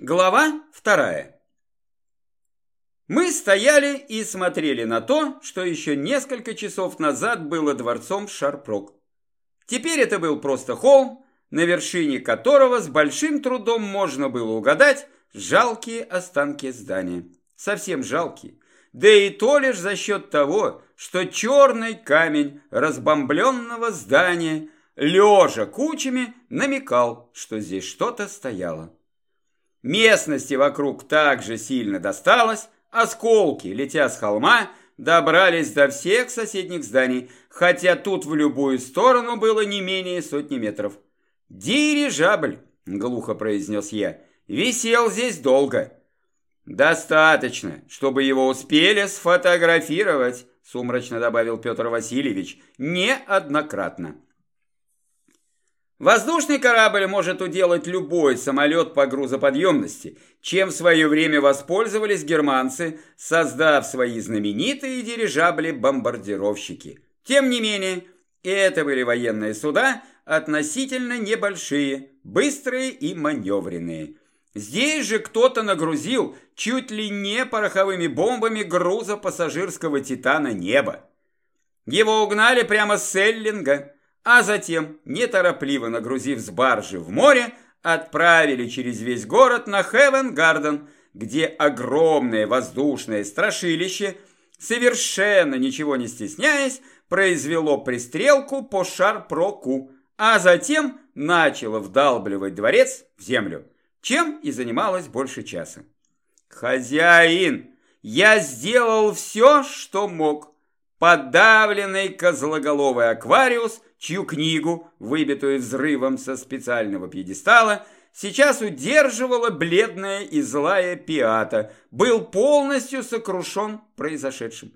Глава вторая. Мы стояли и смотрели на то, что еще несколько часов назад было дворцом Шарпрок. Теперь это был просто холм, на вершине которого с большим трудом можно было угадать жалкие останки здания. Совсем жалкие. Да и то лишь за счет того, что черный камень разбомбленного здания, лежа кучами, намекал, что здесь что-то стояло. Местности вокруг также сильно досталось, осколки, летя с холма, добрались до всех соседних зданий, хотя тут в любую сторону было не менее сотни метров. «Дирижабль», — глухо произнес я, — «висел здесь долго». «Достаточно, чтобы его успели сфотографировать», — сумрачно добавил Петр Васильевич, — «неоднократно». Воздушный корабль может уделать любой самолет по грузоподъемности, чем в свое время воспользовались германцы, создав свои знаменитые дирижабли-бомбардировщики. Тем не менее, это были военные суда, относительно небольшие, быстрые и маневренные. Здесь же кто-то нагрузил чуть ли не пороховыми бомбами груза пассажирского «Титана» небо. Его угнали прямо с Селлинга – а затем, неторопливо нагрузив с баржи в море, отправили через весь город на Хевен-Гарден, где огромное воздушное страшилище, совершенно ничего не стесняясь, произвело пристрелку по Шарпроку, а затем начало вдалбливать дворец в землю, чем и занималось больше часа. «Хозяин, я сделал все, что мог!» Подавленный козлоголовый аквариус – чью книгу, выбитую взрывом со специального пьедестала, сейчас удерживала бледная и злая пиата, был полностью сокрушен произошедшим.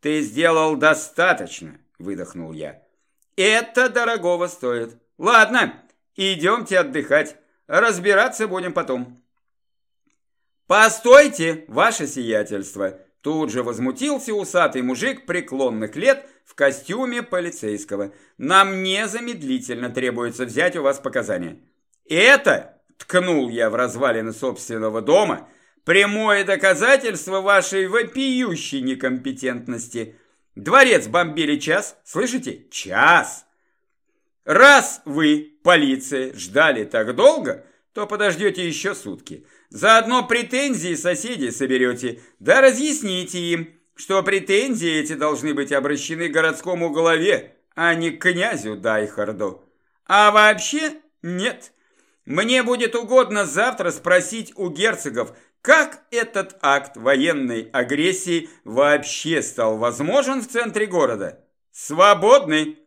«Ты сделал достаточно», — выдохнул я. «Это дорогого стоит. Ладно, идемте отдыхать. Разбираться будем потом». «Постойте, ваше сиятельство!» Тут же возмутился усатый мужик преклонных лет в костюме полицейского. Нам незамедлительно требуется взять у вас показания. Это, ткнул я в развалины собственного дома, прямое доказательство вашей вопиющей некомпетентности. Дворец бомбили час, слышите? Час. Раз вы, полиция, ждали так долго, то подождете еще сутки. Заодно претензии соседей соберете, да разъясните им, что претензии эти должны быть обращены городскому главе, а не князю Дайхарду. А вообще нет. Мне будет угодно завтра спросить у герцогов, как этот акт военной агрессии вообще стал возможен в центре города. Свободный.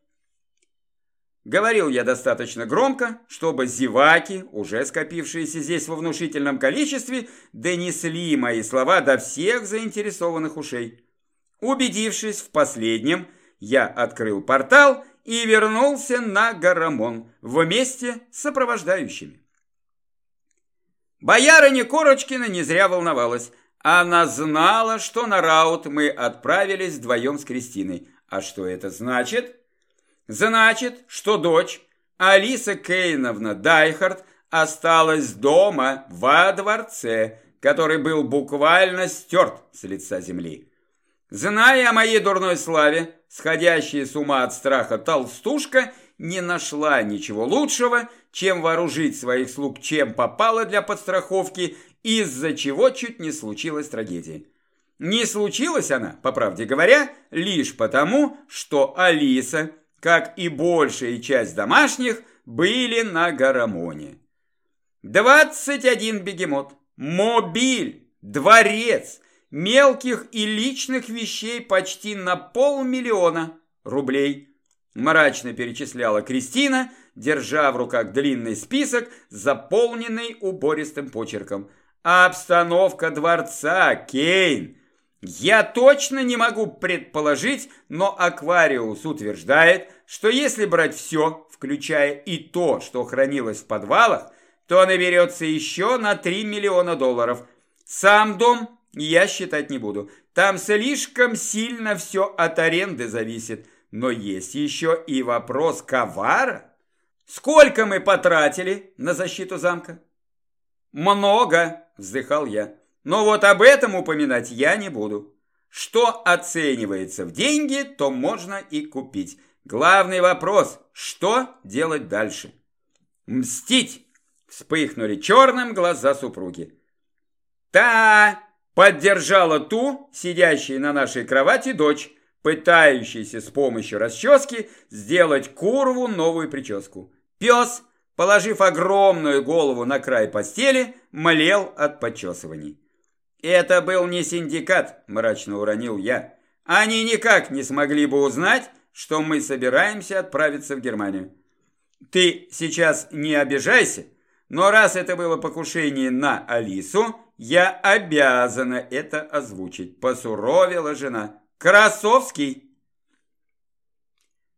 Говорил я достаточно громко, чтобы зеваки, уже скопившиеся здесь во внушительном количестве, донесли мои слова до всех заинтересованных ушей. Убедившись в последнем, я открыл портал и вернулся на Гарамон вместе с сопровождающими. Боярыня Корочкина не зря волновалась. Она знала, что на раут мы отправились вдвоем с Кристиной. А что это значит? Значит, что дочь Алиса Кейновна Дайхард осталась дома во дворце, который был буквально стерт с лица земли. Зная о моей дурной славе, сходящая с ума от страха толстушка не нашла ничего лучшего, чем вооружить своих слуг чем попало для подстраховки, из-за чего чуть не случилась трагедия. Не случилась она, по правде говоря, лишь потому, что Алиса – как и большая часть домашних, были на Гарамоне. 21 бегемот, мобиль, дворец, мелких и личных вещей почти на полмиллиона рублей. Мрачно перечисляла Кристина, держа в руках длинный список, заполненный убористым почерком. Обстановка дворца, Кейн, я точно не могу предположить, но Аквариус утверждает, что если брать все, включая и то, что хранилось в подвалах, то наберется еще на 3 миллиона долларов. Сам дом я считать не буду. Там слишком сильно все от аренды зависит. Но есть еще и вопрос ковара. Сколько мы потратили на защиту замка? Много, вздыхал я. Но вот об этом упоминать я не буду. Что оценивается в деньги, то можно и купить. Главный вопрос, что делать дальше? Мстить! Вспыхнули черным глаза супруги. Та поддержала ту, сидящей на нашей кровати, дочь, пытающейся с помощью расчески сделать Курову новую прическу. Пес, положив огромную голову на край постели, млел от почесываний. «Это был не синдикат», – мрачно уронил я. «Они никак не смогли бы узнать, что мы собираемся отправиться в Германию. Ты сейчас не обижайся, но раз это было покушение на Алису, я обязана это озвучить», – посуровила жена. «Красовский!»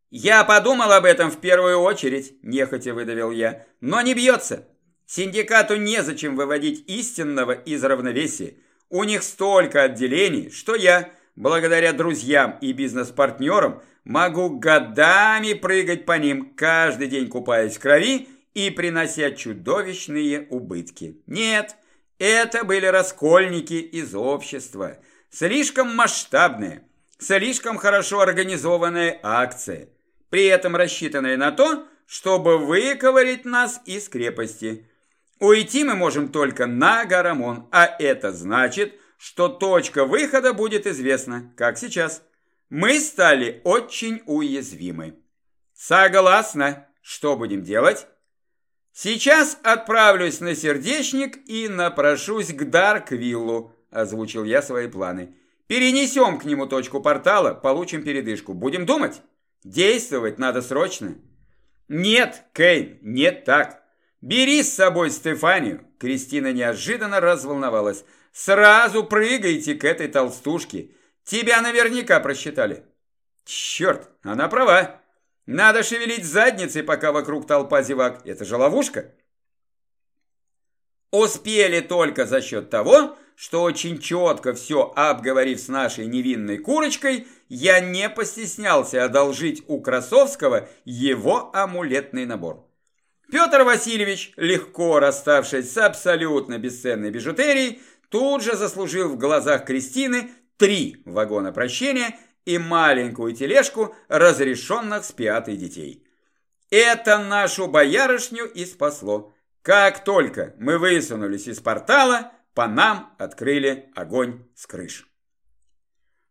«Я подумал об этом в первую очередь», – нехотя выдавил я, – «но не бьется. Синдикату незачем выводить истинного из равновесия. У них столько отделений, что я, благодаря друзьям и бизнес-партнерам, могу годами прыгать по ним, каждый день купаясь в крови и принося чудовищные убытки. Нет, это были раскольники из общества, слишком масштабные, слишком хорошо организованная акция, при этом рассчитанная на то, чтобы выковырять нас из крепости – Уйти мы можем только на Гарамон, а это значит, что точка выхода будет известна, как сейчас. Мы стали очень уязвимы. Согласна. Что будем делать? Сейчас отправлюсь на сердечник и напрошусь к Дарквиллу, озвучил я свои планы. Перенесем к нему точку портала, получим передышку. Будем думать? Действовать надо срочно. Нет, Кейн, не так. «Бери с собой Стефанию!» Кристина неожиданно разволновалась. «Сразу прыгайте к этой толстушке! Тебя наверняка просчитали!» «Черт, она права! Надо шевелить задницей, пока вокруг толпа зевак. Это же ловушка!» Успели только за счет того, что очень четко все обговорив с нашей невинной курочкой, я не постеснялся одолжить у Красовского его амулетный набор. Петр Васильевич, легко расставшись с абсолютно бесценной бижутерией, тут же заслужил в глазах Кристины три вагона прощения и маленькую тележку разрешенных с пятой детей. Это нашу боярышню и спасло. Как только мы высунулись из портала, по нам открыли огонь с крыш.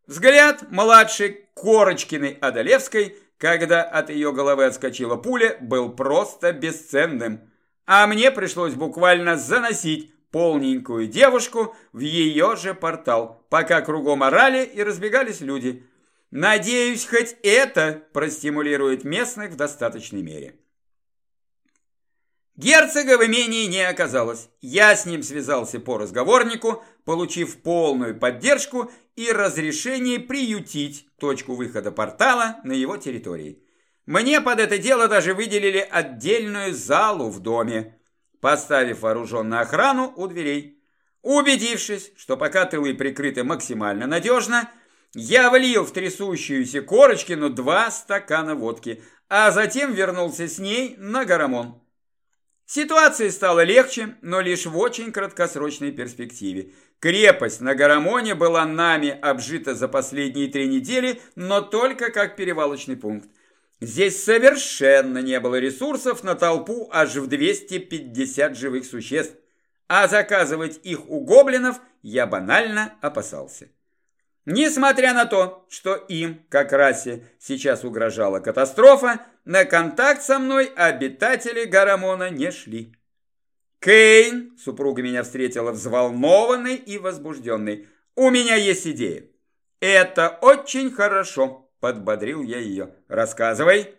Взгляд младшей Корочкиной Адалевской – когда от ее головы отскочила пуля, был просто бесценным. А мне пришлось буквально заносить полненькую девушку в ее же портал, пока кругом орали и разбегались люди. Надеюсь, хоть это простимулирует местных в достаточной мере. Герцога в имении не оказалось. Я с ним связался по разговорнику, получив полную поддержку и разрешение приютить точку выхода портала на его территории. Мне под это дело даже выделили отдельную залу в доме, поставив вооруженную охрану у дверей. Убедившись, что пока тылы прикрыты максимально надежно, я влил в трясущуюся корочкину два стакана водки, а затем вернулся с ней на Гарамон. Ситуация стала легче, но лишь в очень краткосрочной перспективе. Крепость на Гарамоне была нами обжита за последние три недели, но только как перевалочный пункт. Здесь совершенно не было ресурсов на толпу аж в 250 живых существ, а заказывать их у гоблинов я банально опасался. Несмотря на то, что им, как расе, сейчас угрожала катастрофа, на контакт со мной обитатели Гарамона не шли. Кейн, супруга меня встретила взволнованной и возбужденной. У меня есть идея. Это очень хорошо, подбодрил я ее. Рассказывай.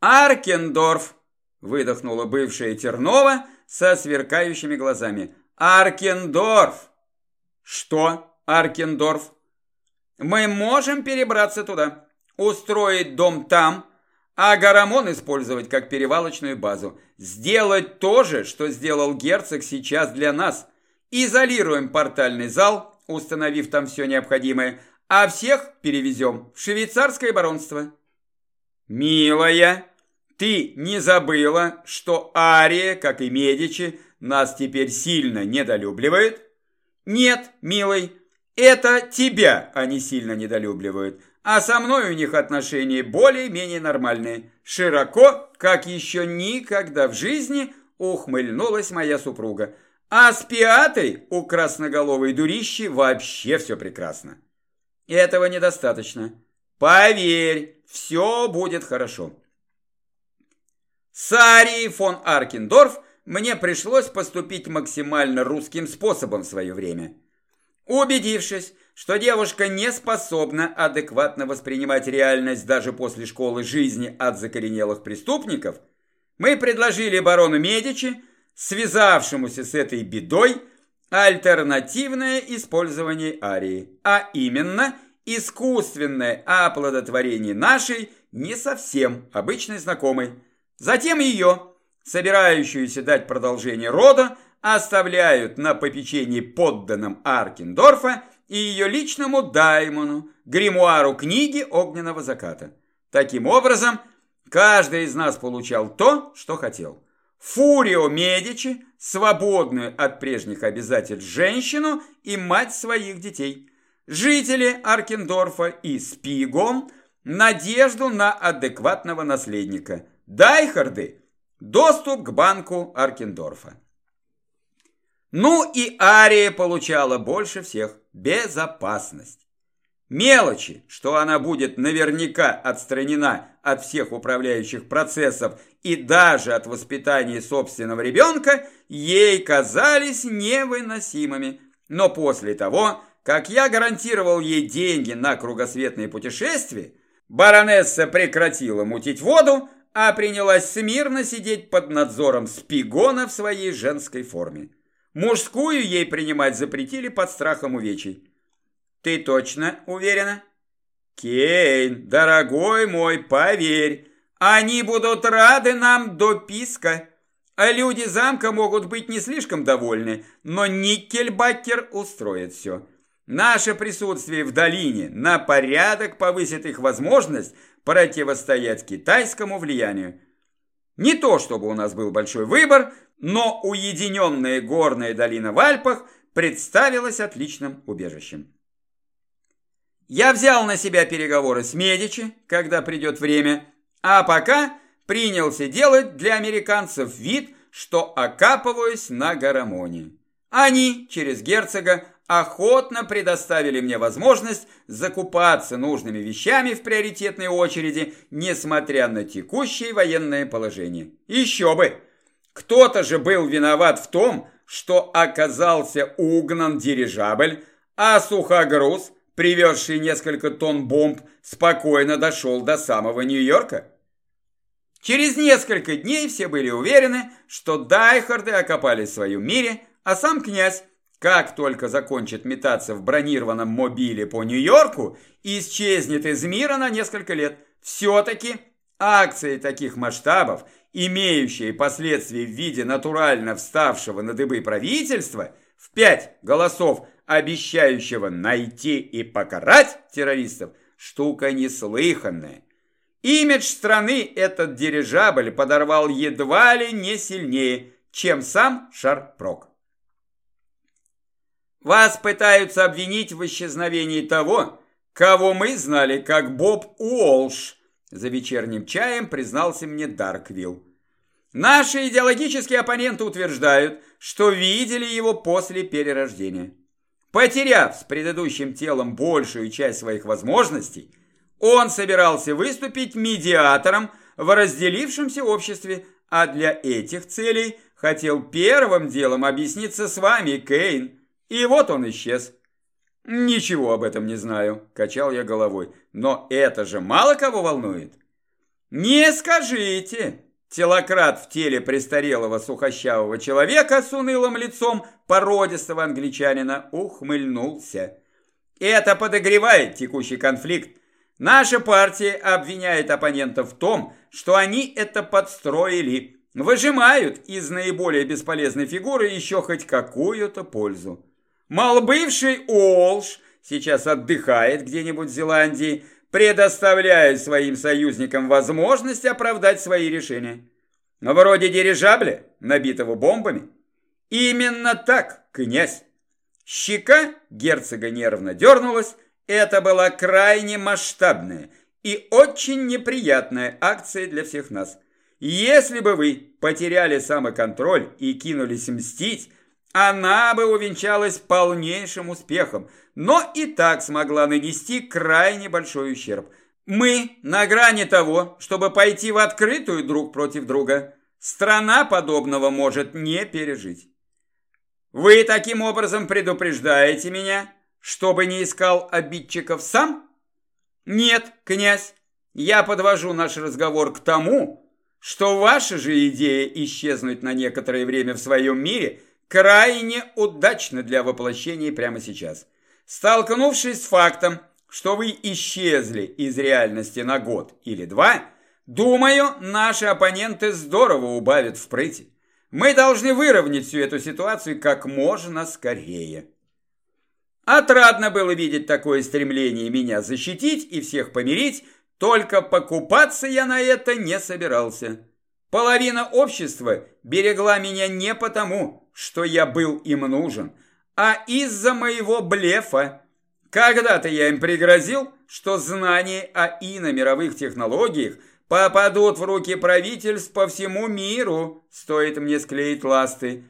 Аркендорф, выдохнула бывшая Тернова со сверкающими глазами. Аркендорф. Что? Аркендорф. Мы можем перебраться туда, устроить дом там, а Гарамон использовать как перевалочную базу. Сделать то же, что сделал герцог сейчас для нас. Изолируем портальный зал, установив там все необходимое, а всех перевезем в швейцарское баронство. Милая, ты не забыла, что Ария, как и Медичи, нас теперь сильно недолюбливают? Нет, милый, это тебя они сильно недолюбливают, а со мной у них отношения более-менее нормальные. Широко, как еще никогда в жизни, ухмыльнулась моя супруга. А с пиатой у красноголовой дурищи вообще все прекрасно. Этого недостаточно. Поверь, все будет хорошо. С фон Аркендорф мне пришлось поступить максимально русским способом в свое время. Убедившись, что девушка не способна адекватно воспринимать реальность даже после школы жизни от закоренелых преступников, мы предложили барону Медичи, связавшемуся с этой бедой, альтернативное использование арии, а именно искусственное оплодотворение нашей не совсем обычной знакомой. Затем ее, собирающуюся дать продолжение рода, оставляют на попечении подданным Аркендорфа и ее личному даймону, гримуару книги огненного заката. Таким образом, каждый из нас получал то, что хотел. Фурио Медичи, свободную от прежних обязательств женщину и мать своих детей. Жители Аркендорфа и Спигом надежду на адекватного наследника. Дайхарды – доступ к банку Аркендорфа. Ну и Ария получала больше всех – безопасность. Мелочи, что она будет наверняка отстранена от всех управляющих процессов и даже от воспитания собственного ребенка, ей казались невыносимыми. Но после того, как я гарантировал ей деньги на кругосветные путешествия, баронесса прекратила мутить воду, а принялась смирно сидеть под надзором спигона в своей женской форме. Мужскую ей принимать запретили под страхом увечий. Ты точно уверена? Кейн, дорогой мой, поверь, они будут рады нам до писка. А люди замка могут быть не слишком довольны, но Никельбакер устроит все. Наше присутствие в долине на порядок повысит их возможность противостоять китайскому влиянию. Не то, чтобы у нас был большой выбор, но уединенная горная долина в Альпах представилась отличным убежищем. Я взял на себя переговоры с Медичи, когда придет время, а пока принялся делать для американцев вид, что окапываюсь на гармонии. Они через герцога охотно предоставили мне возможность закупаться нужными вещами в приоритетной очереди, несмотря на текущее военное положение. Еще бы! Кто-то же был виноват в том, что оказался угнан дирижабль, а сухогруз, привезший несколько тонн бомб, спокойно дошел до самого Нью-Йорка. Через несколько дней все были уверены, что Дайхарды окопали в своем мире, а сам князь как только закончит метаться в бронированном мобиле по Нью-Йорку, исчезнет из мира на несколько лет. Все-таки акции таких масштабов, имеющие последствия в виде натурально вставшего на дыбы правительства, в пять голосов, обещающего найти и покарать террористов, штука неслыханная. Имидж страны этот дирижабль подорвал едва ли не сильнее, чем сам Шарпрок. Вас пытаются обвинить в исчезновении того, кого мы знали как Боб Уолш, за вечерним чаем признался мне Дарквилл. Наши идеологические оппоненты утверждают, что видели его после перерождения. Потеряв с предыдущим телом большую часть своих возможностей, он собирался выступить медиатором в разделившемся обществе, а для этих целей хотел первым делом объясниться с вами, Кейн, и вот он исчез. Ничего об этом не знаю, качал я головой. Но это же мало кого волнует. Не скажите. Телократ в теле престарелого сухощавого человека с унылым лицом породистого англичанина ухмыльнулся. Это подогревает текущий конфликт. Наша партия обвиняет оппонентов в том, что они это подстроили, выжимают из наиболее бесполезной фигуры еще хоть какую-то пользу. Малбывший Олш сейчас отдыхает где-нибудь в Зеландии, предоставляя своим союзникам возможность оправдать свои решения. Но вроде дирижабля, набитого бомбами. Именно так, князь. Щека герцога нервно дернулась. Это была крайне масштабная и очень неприятная акция для всех нас. Если бы вы потеряли самоконтроль и кинулись мстить, она бы увенчалась полнейшим успехом, но и так смогла нанести крайне большой ущерб. Мы на грани того, чтобы пойти в открытую друг против друга. Страна подобного может не пережить. Вы таким образом предупреждаете меня, чтобы не искал обидчиков сам? Нет, князь, я подвожу наш разговор к тому, что ваша же идея исчезнуть на некоторое время в своем мире крайне удачна для воплощения прямо сейчас. Столкнувшись с фактом, что вы исчезли из реальности на год или два, думаю, наши оппоненты здорово убавят в. Мы должны выровнять всю эту ситуацию как можно скорее. Отрадно было видеть такое стремление меня защитить и всех помирить, только покупаться я на это не собирался. Половина общества берегла меня не потому, что я был им нужен, а из-за моего блефа. Когда-то я им пригрозил, что знания о иномировых технологиях – попадут в руки правительств по всему миру, стоит мне склеить ласты.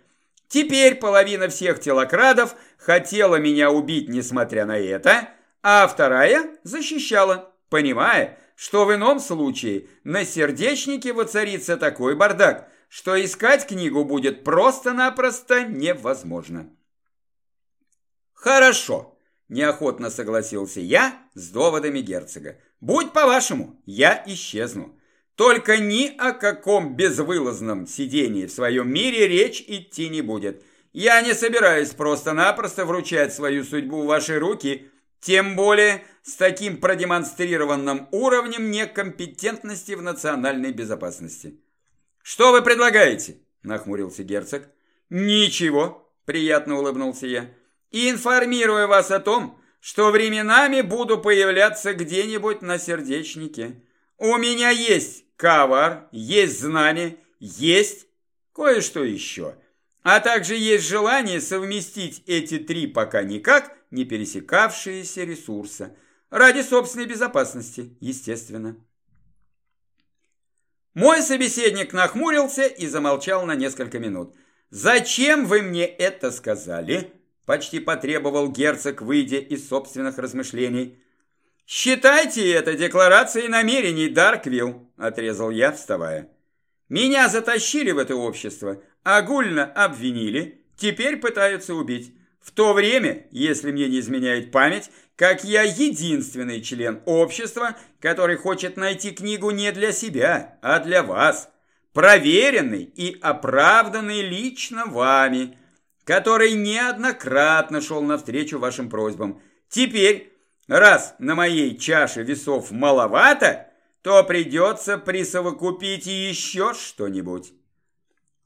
Теперь половина всех телокрадов хотела меня убить, несмотря на это, а вторая защищала, понимая, что в ином случае на сердечнике воцарится такой бардак, что искать книгу будет просто-напросто невозможно. Хорошо, неохотно согласился я с доводами герцога. Будь по-вашему, я исчезну. Только ни о каком безвылазном сидении в своем мире речь идти не будет. Я не собираюсь просто-напросто вручать свою судьбу в ваши руки, тем более с таким продемонстрированным уровнем некомпетентности в национальной безопасности. «Что вы предлагаете?» – нахмурился герцог. «Ничего», – приятно улыбнулся я. «Информирую вас о том, что временами буду появляться где-нибудь на сердечнике. У меня есть ковар, есть знания, есть кое-что еще. А также есть желание совместить эти три пока никак не пересекавшиеся ресурса. Ради собственной безопасности, естественно. Мой собеседник нахмурился и замолчал на несколько минут. «Зачем вы мне это сказали?» Почти потребовал герцог, выйдя из собственных размышлений. «Считайте это декларацией намерений, Дарквилл», – отрезал я, вставая. «Меня затащили в это общество, огульно обвинили, теперь пытаются убить. В то время, если мне не изменяет память, как я единственный член общества, который хочет найти книгу не для себя, а для вас, проверенный и оправданный лично вами» который неоднократно шел навстречу вашим просьбам. Теперь, раз на моей чаше весов маловато, то придется присовокупить еще что-нибудь.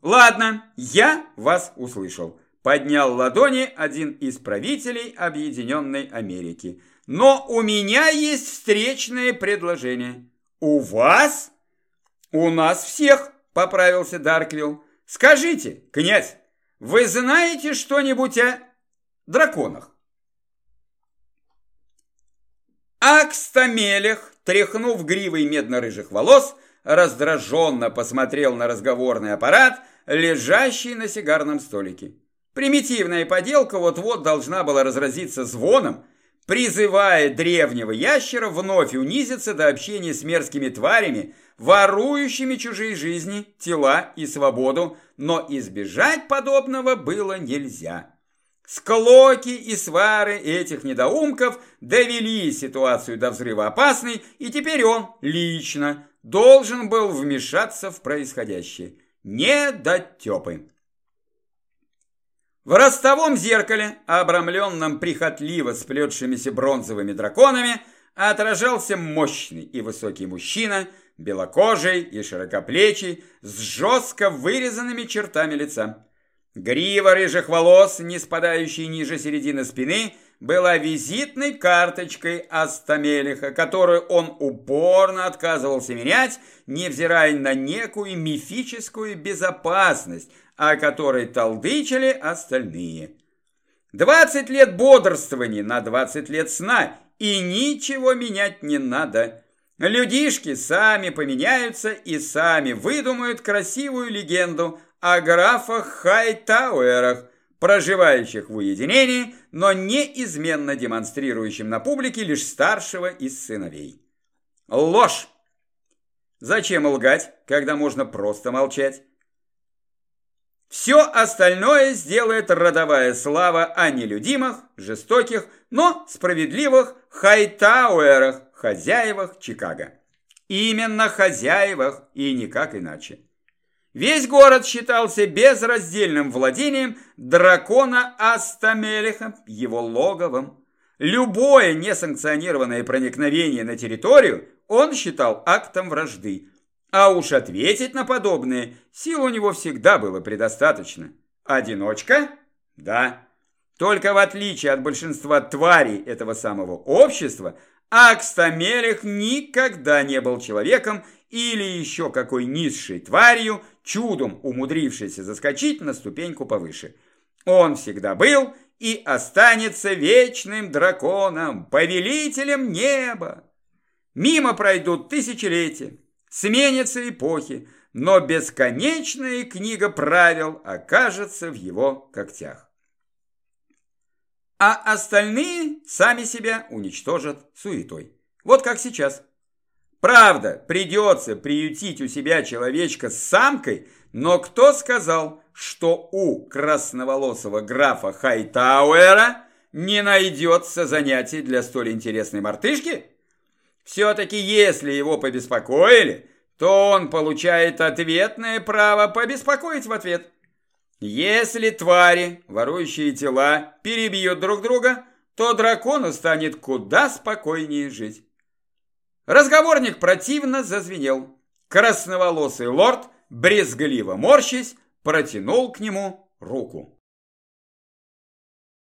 Ладно, я вас услышал. Поднял ладони один из правителей Объединенной Америки. Но у меня есть встречное предложение. У вас? У нас всех, поправился Дарквилл. Скажите, князь, вы знаете что-нибудь о драконах? Акстамелех, тряхнув гривой медно-рыжих волос, раздраженно посмотрел на разговорный аппарат, лежащий на сигарном столике. Примитивная поделка вот-вот должна была разразиться звоном, призывая древнего ящера вновь унизиться до общения с мерзкими тварями, ворующими чужие жизни, тела и свободу, но избежать подобного было нельзя. Склоки и свары этих недоумков довели ситуацию до взрыва опасной, и теперь он лично должен был вмешаться в происходящее. Недотепы. В ростовом зеркале, обрамленном прихотливо сплетшимися бронзовыми драконами, отражался мощный и высокий мужчина – белокожий и широкоплечий, с жестко вырезанными чертами лица. Грива рыжих волос, не спадающей ниже середины спины, была визитной карточкой Астамелиха, которую он упорно отказывался менять, невзирая на некую мифическую безопасность, о которой толдычили остальные. Двадцать лет бодрствования на двадцать лет сна, и ничего менять не надо. Людишки сами поменяются и сами выдумают красивую легенду о графах Хайтауэрах, проживающих в уединении, но неизменно демонстрирующим на публике лишь старшего из сыновей. Ложь! Зачем лгать, когда можно просто молчать? Все остальное сделает родовая слава о нелюдимых, жестоких, но справедливых хайтауэрах, хозяевах Чикаго. Именно хозяевах и никак иначе. Весь город считался безраздельным владением дракона Астамелиха, его логовом. Любое несанкционированное проникновение на территорию он считал актом вражды. А уж ответить на подобное сил у него всегда было предостаточно. Одиночка? Да. Только в отличие от большинства тварей этого самого общества, Акстамелих никогда не был человеком или еще какой низшей тварью, чудом умудрившейся заскочить на ступеньку повыше. Он всегда был и останется вечным драконом, повелителем неба. Мимо пройдут тысячелетия, сменятся эпохи, но бесконечная книга правил окажется в его когтях. А остальные сами себя уничтожат суетой. Вот как сейчас. Правда, придется приютить у себя человечка с самкой, но кто сказал, что у красноволосого графа Хайтауэра не найдется занятий для столь интересной мартышки? Все-таки если его побеспокоили, то он получает ответное право побеспокоить в ответ. Если твари, ворующие тела, перебьют друг друга, то дракону станет куда спокойнее жить. Разговорник противно зазвенел. Красноволосый лорд, брезгливо морщись, протянул к нему руку.